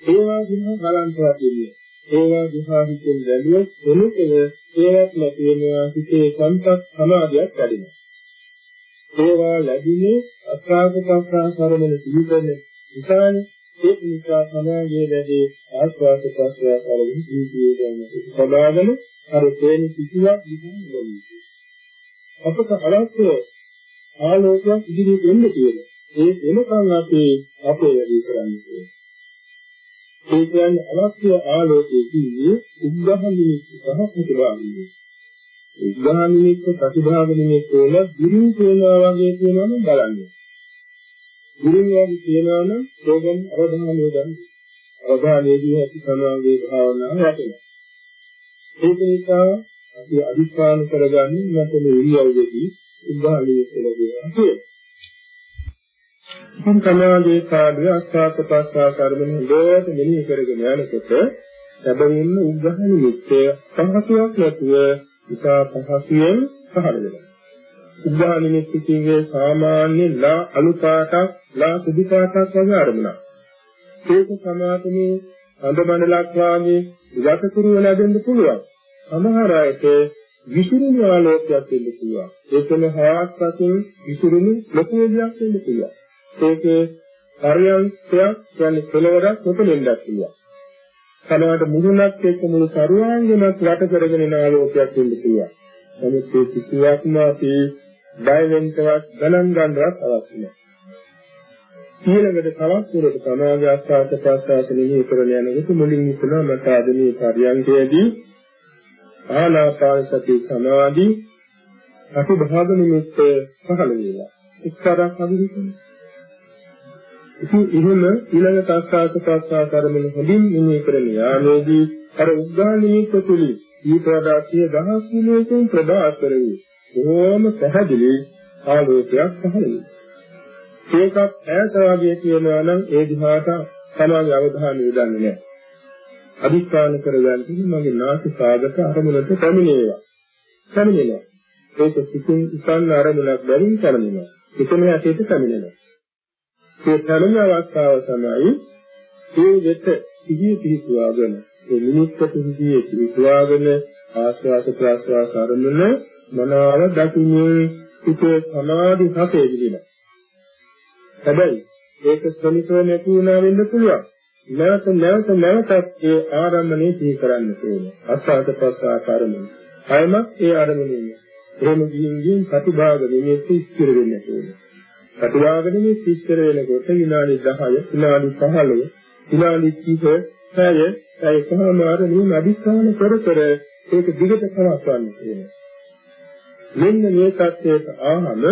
ඒවා දිහා බලන්න වටින්නේ. ඒවා දිහා හිතෙන් බැලුවොත් එනකල ඒවත් නැති වෙනවා හිතේ සංසත් සමාධියක් වැඩිනවා. ඒවා ලැබුණේ අසාගත ප්‍රසාරමන සිහිකරන නිසානේ ඒ නිසා සමාධිය ලැබේ ආස්වාද ප්‍රසවාස වලින් ජීවිතය ගැන සබාවන අර තේන කිසිවක් විදිහින් අපට අවශ්‍ය ආලෝකයක් ඉදිරියට එන්න කියලා. ඒ වෙනකන් අපි අපේ වැඩි කරන්නේ. ඒ කියන්නේ අවශ්‍ය ආලෝකයේ කිව්වේ උද්ඝහ නිමිත්ත සහ ප්‍රතිභාග නිමිත්ත. උද්ඝහ නිමිත්ත ප්‍රතිභාග නිමිත්ත වල ගිරින් කියනවා වගේ කියනවා නම් බලන්න. ගිරින් වගේ කියනවා නම් ඒකෙන් අවධානය ගන්න. අවධානයේදී ඇති සමාගයේ භාවනාව වටෙනවා. ඒක නිසා අපි අදිස්ථාන කරගන්නේ නැත්නම් ඉරියව්වේදී උද්ඝහ නිමිත්ත ලැබෙනවා. ඉතින් සමාධියේ කාර්ය අස්වාද ප්‍රසආස කර්මෙන් හොඳට මෙනෙහි කරගෙන යනකොට සැබවින්ම උග්‍රහ නිමිත්තේ පහසුවක් නැතුව ඉතා පහසුවෙන් පහළ වෙනවා. උග්‍රහ නිමිත්ත කියන්නේ සාමාන්‍ය ලා අලු පාටක් ලා සුදු පාටක් වගේ අරමුණක්. ඒක සමාතමේ අඳමණලක් වාගේ ඉවතකුරු වෙලා දෙන්න පුළුවන්. සමහර අයට විසුරුණු ආලෝකයක් දෙන්න පුළුවන්. ඒකම හයක් වශයෙන් විසුරුණු ලොකු දෙයක් දෙන්න පුළුවන්. ඒකේ පරියන්කයක් කියන්නේ කෙලවරක් නොපෙනෙන්නත් පුළුවන්. සමහරට මුහුණක් එක්ක මුළු සරුවාංගෙමත් වට කරගෙන යන ආලෝකයක් වෙන්න පුළුවන්. නමුත් ඒ කිසියක්ම අපි බය වෙන්නවත් ගණන් ගන්නවත් අවශ්‍ය නැහැ. ඊළඟට තවත් දුරට සමාජ ආස්වාද ප්‍රසආසනෙහි කරන යනකොට මුලින් හිතනවා මට අද මේ පරියන්කයේදී ආනාපාන සති සමාධි අතිභාග නිමිත්ත පහළ වෙනවා. එක්තරා කවිදිකනේ ඉතින් එහෙම ඊළඟ තස්කාස ප්‍රස්වාස අරමුණ හොඳින් මෙනෙහි කරන යාමේදී අර උද්ඝාන නිමිත්ත තුලින් ඊට වඩා සිය දහස් මිලියනකින් ප්‍රබාස්තර වූ බොහෝම පැහැදිලි ආලෝකයක් පහළ වෙනවා. ඒකත් ඈත වගේ කියනවා නම් ඒ දිහාට සමාගේ අවධානය යොදන්නේ නැහැ. අදිස්ථාන කරගන්න මගේ නාසිකාගත අරමුණට පැමිණේවා. පැමිණෙනවා. ඒක සිතින් ඉස්සන්න අරමුණක් බැරින් පැමිණෙනවා. එතන ඇටේට පැමිණෙනවා. ඒ තරම අවස්ථාව තමයි ඒ වෙත සිහිය පිහිටුවාගෙන ඒ නිමිත්තට සිහිය පිහිටුවාගෙන ආස්වාස ප්‍රාස්වාස අරමුණ මනාව දකින්නේ හිතේ සමාධි හසේ විදින. හැබැයි ඒක ශ්‍රමිකව නැති වුණා වෙන්න පුළුවන්. නැවත නැවත නැවතත් ඒ ආරම්භනේ සිහි කරන්න ඕනේ. ආස්වාද ප්‍රාස්වාස අරමුණ. අයමත් ඒ අරමුණේ. එහෙම ගිහින් ගිහින් ප්‍රතිභාග නිමිත්ත ස්ථිර වෙන්න ඕනේ. ප්‍රතිවාගණයේ සිස්තර වෙනකොට විනාඩි 10 විනාඩි 15 විනාඩි 30 පැය පැයකමාර මේ අදිස්ථාන කර කර ඒක දිගට කරවන්න කියනවා. මෙන්න මේ සත්‍යයට ආහම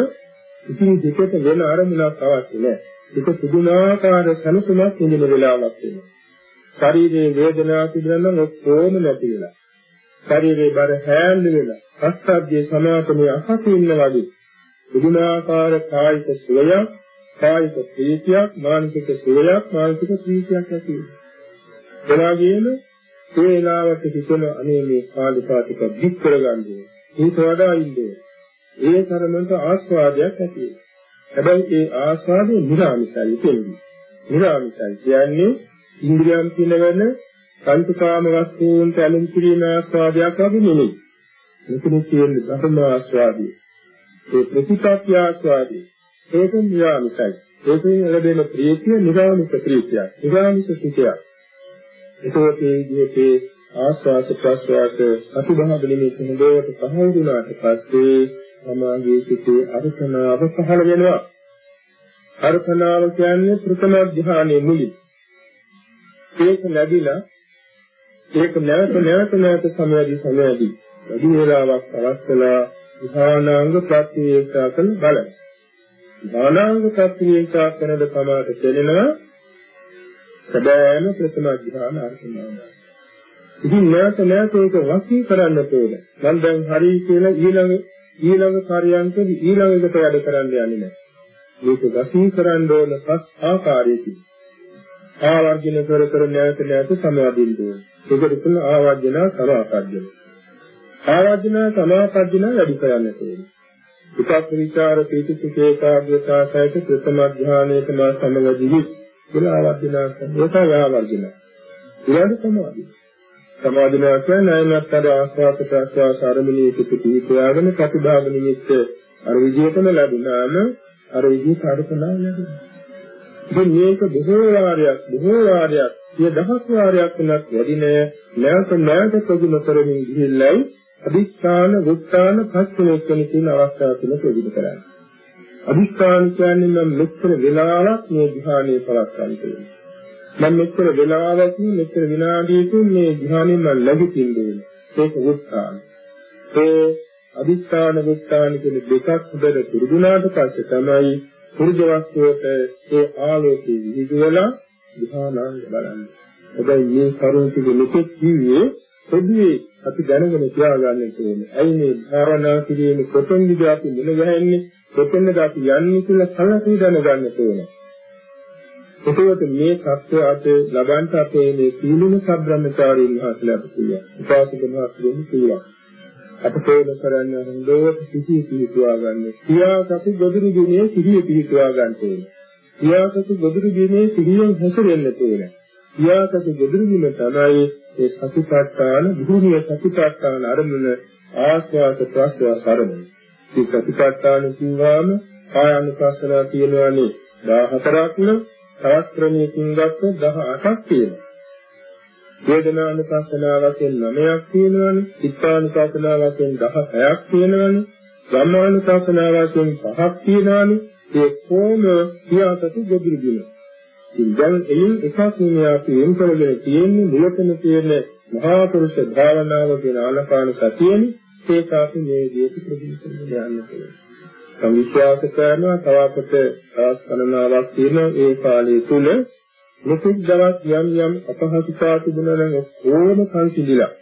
ඉතින් දෙකට වෙන අරමුණක් අවශ්‍ය නැහැ. ඒක පුදුමාකාර සනසුමක් ඉඳින වෙලාවක් වෙනවා. ශරීරයේ වේදනාව තිබුණා නම් ඔක්කොම නැති වෙලා. ශරීරේ බර හැල්ලු වෙලා. අස්සද්ධිය සමාපනේ අහසින් ඉන්න වගේ පුදුමාකාර කායික සුවයක්, කායික ප්‍රීතියක්, මානසික සුවයක්, මානසික ප්‍රීතියක් ඇති වෙනවා. එවාගෙම ඒ වෙලාවට හිතන අනේ මේ කාලිකාතික දික් කරගන්නේ. ඒක වඩා ඉන්නේ. ඒ තරමට ආස්වාදයක් ඇති වෙනවා. හැබැයි ඒ ආස්වාදේ නිරාමිසයි කියන්නේ. නිරාමිසයි කියන්නේ ඉන්ද්‍රියම් පිනවන සංතුකාම වස්තුන්ට ඇලුම් කිරීම ආස්වාදයක් වගේ නෙමෙයි. මෙතන කියන්නේ ධර්ම ආස්වාදය. ඒ ප්‍රතිපත්ති ආස්වාදී ඒක නිරාමිසයි. ඒකෙන් ලැබෙන ප්‍රීතිය නිරාමිස ප්‍රීතියක්. නිරාමිස සුඛයක්. ඒකෝට මේ විදිහේ ආස්වාස ප්‍රස්වාස අතිභාග නිමිති හොඳට සහවුරුනාට පස්සේ සමාගයේ සිටේ අර්පණාව පහළ වෙනවා. අර්පණාව කියන්නේ ප්‍රථම ධ්‍යානයේ මුලින්. ඒක ලැබිලා ඒක නැවත නැවත නැවත සමයදී සමයදී වැඩි වේලාවක් අවස්ථලා ධානාංග ප්‍රතිවේක්ෂා කරන බලය. ධානාංග ප්‍රතිවේක්ෂා කරනද සමාත කෙරෙනවා සැබෑම ප්‍රථම ධ්‍යාන අර්ථනාව. ඉතින් නැවත නැවත ඒක වශී කරන්න ඕන. මම දැන් හරි කියලා ඊළඟ ඊළඟ කාර්යයන්කදී ඊළඟකට වැඩ කරන්න යන්නේ නැහැ. මේක වශී කරන්න ඕන පස් ආකාරයකින්. ආවර්ජන කර කර නැවත නැවත සමාදින්න ඕන. ඒකට කියන ආවර්ජන සමාපද්දන. ආවර්ජන සමාපද්දන වැඩි කරන්න ඕන. උපත් විචාර පීතිසේකාග්‍රතා සහිත ප්‍රථම ධානයේ තම සමවදී කියලා ආවර්ජන කරනවා. ඒක ආවර්ජන. ඊළඟ සමාධිය. සමාධිනා කියන්නේ නයනත් අර ආස්වාද ප්‍රසවාස අරමුණේ සිට පිහිටවාගෙන ප්‍රතිභාග නිමිත්ත අර විදිහටම ලැබුණාම අර විදිහට අර්පණා ලැබෙනවා. ඉතින් මේක බොහෝ වාරයක් බොහෝ වාරයක් සිය දහස් වාරයක් වෙනත් වැඩින නැවත නැවත ප්‍රගුණ කරමින් ගිහිල්ලයි අදිස්ථාන වුත්තාන පස්වෙනි කියන අවස්ථාව තුළ ප්‍රගුණ කරන්නේ. අදිස්ථාන කියන්නේ නම් මෙච්චර වෙලාවක් මේ ධ්‍යානයේ පවත්වන්න තියෙනවා. මම මෙච්චර වෙලාවක් මෙච්චර විනාඩියකින් මේ ධ්‍යානෙන් මම ලැබෙතින්නේ. ඒක වුත්තාන. ඒ අදිස්ථාන වුත්තාන කියන දෙකක් හොඳට පුරුදුනාට පස්සේ තමයි පුරුදු වස්තුවට ඒ ආලෝකයේ විහිදුවලා ධ්‍යානාංග බලන්න. හැබැයි මේ කරුණ ටික මෙතෙක් කිව්වේ පොදුවේ අපි දැනගෙන තියාගන්න ඕනේ. ඇයි මේ භාවනා කිරීම කොතෙන්ද අපි මුල ගැහෙන්නේ? කොතෙන්ද අපි යන්නේ කියලා කලකී දැනගන්න ඕනේ. එතකොට මේ தත්ත්වය අත ලබන්ට අපේ මේ සීලුම සම්බ්‍රහ්මචාරීන් වහන්සේලාට පුළුවන්. උපාසක මහත්මයන් පුළුවන්. අපතේන කරන්න හොඳට සිහිය පිහිටුවා ගන්න. ක්‍රියාසතු ගොදුරු ගුණයේ සිහිය පිහිටුවා ගන්න ඕනේ. ක්‍රියාසතු ගොදුරු ගුණයේ සිහියෙන් හැසිරෙන්න ඕනේ. ක්‍රියාසතු ගොදුරු ගුණ තමයි ඒ සතිපට්ඨාන භූමිය සතිපට්ඨාන අරමුණ ආස්වාස ප්‍රස්වාස අරමුණ. මේ සතිපට්ඨාන කිව්වම කායानुපස්සනා කියනවානේ 14ක් න තවත් ක්‍රමයකින් ගත්ත 18ක් තියෙනවා. වේදනානුපස්සනා වශයෙන් 9ක් තියෙනවානේ. චිත්තානුපස්සනා වශයෙන් 16ක් තියෙනවානේ. ධම්මානුපස්සනා වශයෙන් 5ක් තියෙනවානේ. ඒ කොම සියාසතු ගොදුරු දින. දැන් එයින් එකක් නෙමෙයි අපි එම් කරගෙන තියෙන්නේ මුලතන තියෙන මහා පුරුෂ භාවනාව කියන ආනාපාන සතියනේ ඒක අපි මේ විදිහට ප්‍රතිපදිත කරගෙන යන්න ඕනේ. සමිශ්වාස කරනවා තවකට දවස් ගණනාවක් තියෙන ඒ කාලය තුල මෙතෙක් දවස් යම් යම් අපහසුතා තිබුණා නම් ඔක්කොම සංසිඳිලා.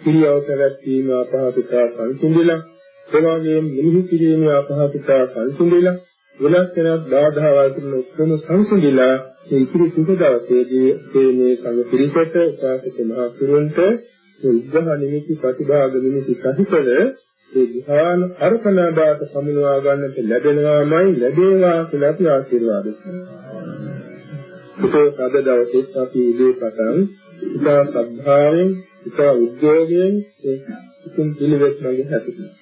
පිළියව පැවැත්වීම අපහසුතා සංසිඳිලා. ඒ වගේම මිනිහි කිරීම අපහසුතා සංසිඳිලා. වෙනස් වෙනස් බාධාවල් තුන ඔක්කොම සංසිඳිලා ඒ ඉතිරි සුබ දවසේදී මේ සංඝ පිරිසට උපාසක මහා පිරුන්ට උද්ඝහ නිමිති ප්‍රතිභාග නිමිති සහිතව ඒ ධ්‍යාන අර්පණාදාත සමුනවා ගන්නට ලැබෙනවාමයි ලැබේවා කියලා අපි ආශිර්වාද කරනවා. ඒක අද දවසේ අපි ඉලේ පටන් ඉතා සද්ධාවෙන් ඉතා උද්‍යෝගයෙන් ඒ ඉතින් පිළිවෙත් මගේ හැටියට.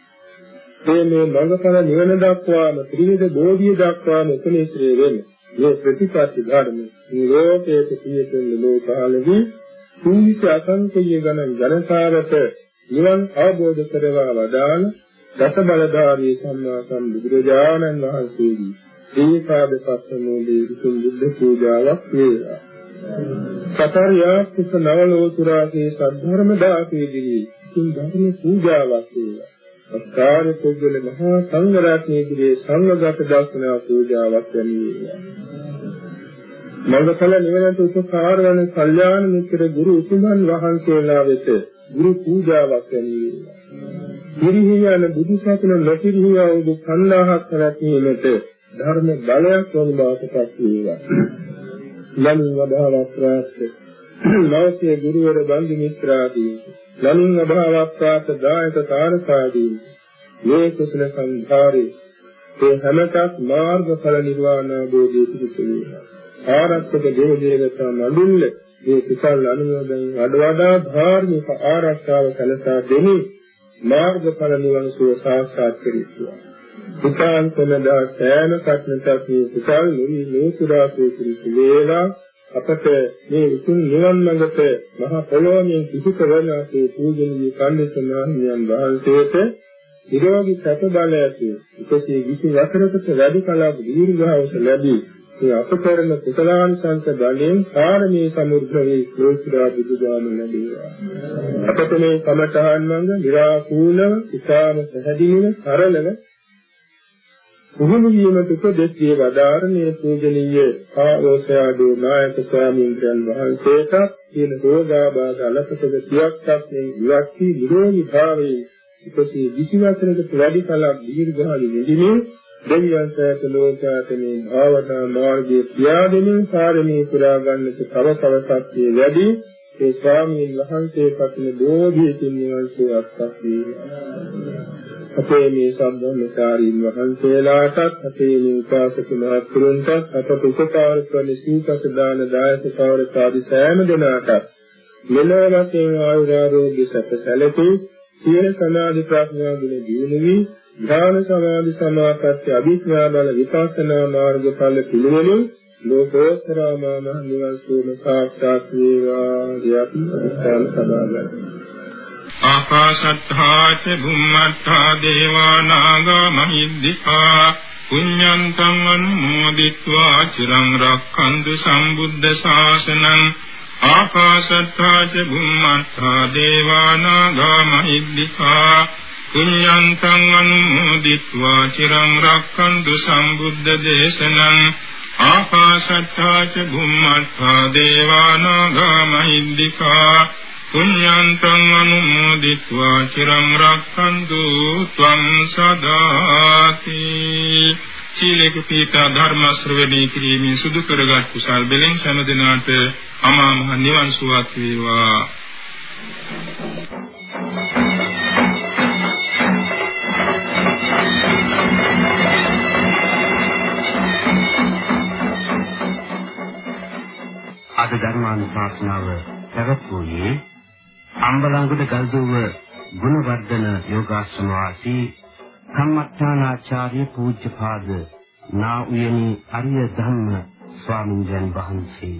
මේ මේ මඟඵල නිවන දක්වාම ත්‍රිවිධ බෝධිය දක්වාම උපනිශ්‍රේ වෙන්නේ. මේ ප්‍රතිපatti ධර්ම මේ ලෝකයේ පිහිටෙන ලෝකාලෙහි සූවිස අසංකේය ගණන් ජනතාවට නිවන් අවබෝධ කරවා වදාළ දස බලධාරී සම්මා සම්බුදුරජාණන් වහන්සේගේ සීපාද පස්සමෝලේ විසුන් බුද්ධ පූජාවක් වේවා. සතරියා කුස නවලෝතුරාගේ සද්ධර්ම දාසේදී සිං ධර්ම පූජාවක් වේවා. අස්කාර පුද්ගල මහා සංඝ රත්නයේ සංඝගත දර්ශනා පූජාවක් වේවා. මඟඵල නිවනට උපකාර වන කල්යාණ මිත්‍ර ගුරු උතුමන් වහන්සේලා වෙත ගුරු පූජාවක් වේවා. පිරිහියන බුදු සසුන නොපිරිහියා වූ 5000ක් රැකීමට ධර්ම බලයක් වන බවට පත් වේවා. යම් වදාවක් ප්‍රාප්ත නවසේ ගුරුවර බන්දි මිත්‍රාදී යම් වදාවක් ප්‍රාප්ත දායක තාරකාදී මේ කුසල සංධාරේ ඒ හැමතක් මාර්ගඵල නිර්වාණ බෝධි පිහිටුවා. ආරක්ෂක දේව දේවතා මඳුල්ල මේ කුසල අනුමෝදන් වඩවඩා ධාර්මික ආරක්ෂාව සැලසා දෙමි මාර්ගඵල නිවන සුව සාක්ෂාත් කෙරෙත්වා. උපාන්තනදා සෑම සත්‍යයක් මේ කුසල් නිවි නේතුරාසේ පිළිසි වේලා අපට මේ උතුම් නිවන් මඟට මහ පොළොවෙන් කිසිත වන අපේ පූජනීය කන්දේශනාහිමියන් වහන්සේට නිරෝගී සැප බල ඇති 120 වසරකට වැඩි කලක් දීර්ඝායුෂ ලැබී මේ අප කරන කුසලාංශංශ බලයෙන් කාර්මී සමුද්‍ර වේ ලෝකුරා බුදුදාන ලැබේවා. අපට මේ කමඨහන් මඟ निराකූලව, ඉතාම පැහැදිලිව, සරලව පුහුණු වීමට උපදෙස් දී වදාරණේ පූජනීය ආරෝසයාගේ නායක ස්වාමීන් වහන්සේට කියන රෝගාබාධ අලපතක තියක්ක් මේ විවක්ති නිරෝගී භාවයේ 120 වසරකට වැඩි කලක් දීර්ඝායු විඳින්නේ දෙවියන් සෑත ලෝකයට මේ භාවනා මාර්ගයේ කියා දෙමින් කාර්යමේ පුරා ගන්නට තව තව ශක්තිය වැඩි. ඒ ස්වාමීන් වහන්සේ පතින බෝධියකින් නිවන්සේ අත්පත් අපේ මේ සම්බන්ධකාරීන් වහන්සේලාටත් අපේ මේ උපාසක මහත්තුරුන්ටත් අපට උපකාර කරන සීකස දාන දායක කවර සාදි සෑම දෙනාටත් මෙලොව වශයෙන් ආයුරාරෝග්‍ය සැප සැලකී සියලු සමාධි ප්‍රඥා ගුණ දියුණු වී ඥාන සමාධි සමාපatti අභිඥා බල විපස්සනා මාර්ගඵල පිළිවෙලින් ලෝකෝත්තරාම නිවන් සුවම සාක්ෂාත් වේවා. යති අධිෂ්ඨාන සමාදන් ආකාශත්ථා ච බුම්මත්ථා දේවා නාග මහිද්దికා පුඤ්ඤන්තං අනුමෝදිत्वा චිරං රක්ඛන්තු සම්බුද්ධ ශාසනං ආකාශත්ථා ච බුම්මත්ථා දේවා නාග මහිද්దికා පුඤ්ඤන්තං අනුමෝදිत्वा චිරං රක්ඛන්තු සම්බුද්ධ දේශනං ආකාශත්ථා ච බුම්මත්ථා දේවා නාග මහිද්దికා පුඤ්ඤන්තං අනුමෝදිत्वा චිරං රක්ඛන්තු ත්වං සදාති සීලේක පීඨා ධර්ම ශ්‍රවණී කිරීමෙන් සුදු කරගත් කුසල් බෙලෙන් සෑම දිනාට අමා මහ නිවන් සුවත් වේවා අද ධර්මානුශාසනාව පැවැත්වුවේ අම්බලංගොඩ ගල්දුව ගුණවර්ධන යෝගාශ්‍රම වාසී කම්මඨානාචාර්ය පූජ්‍යපාද නා උයනි අරිය ධම්ම ස්වාමීන් වහන්සේ.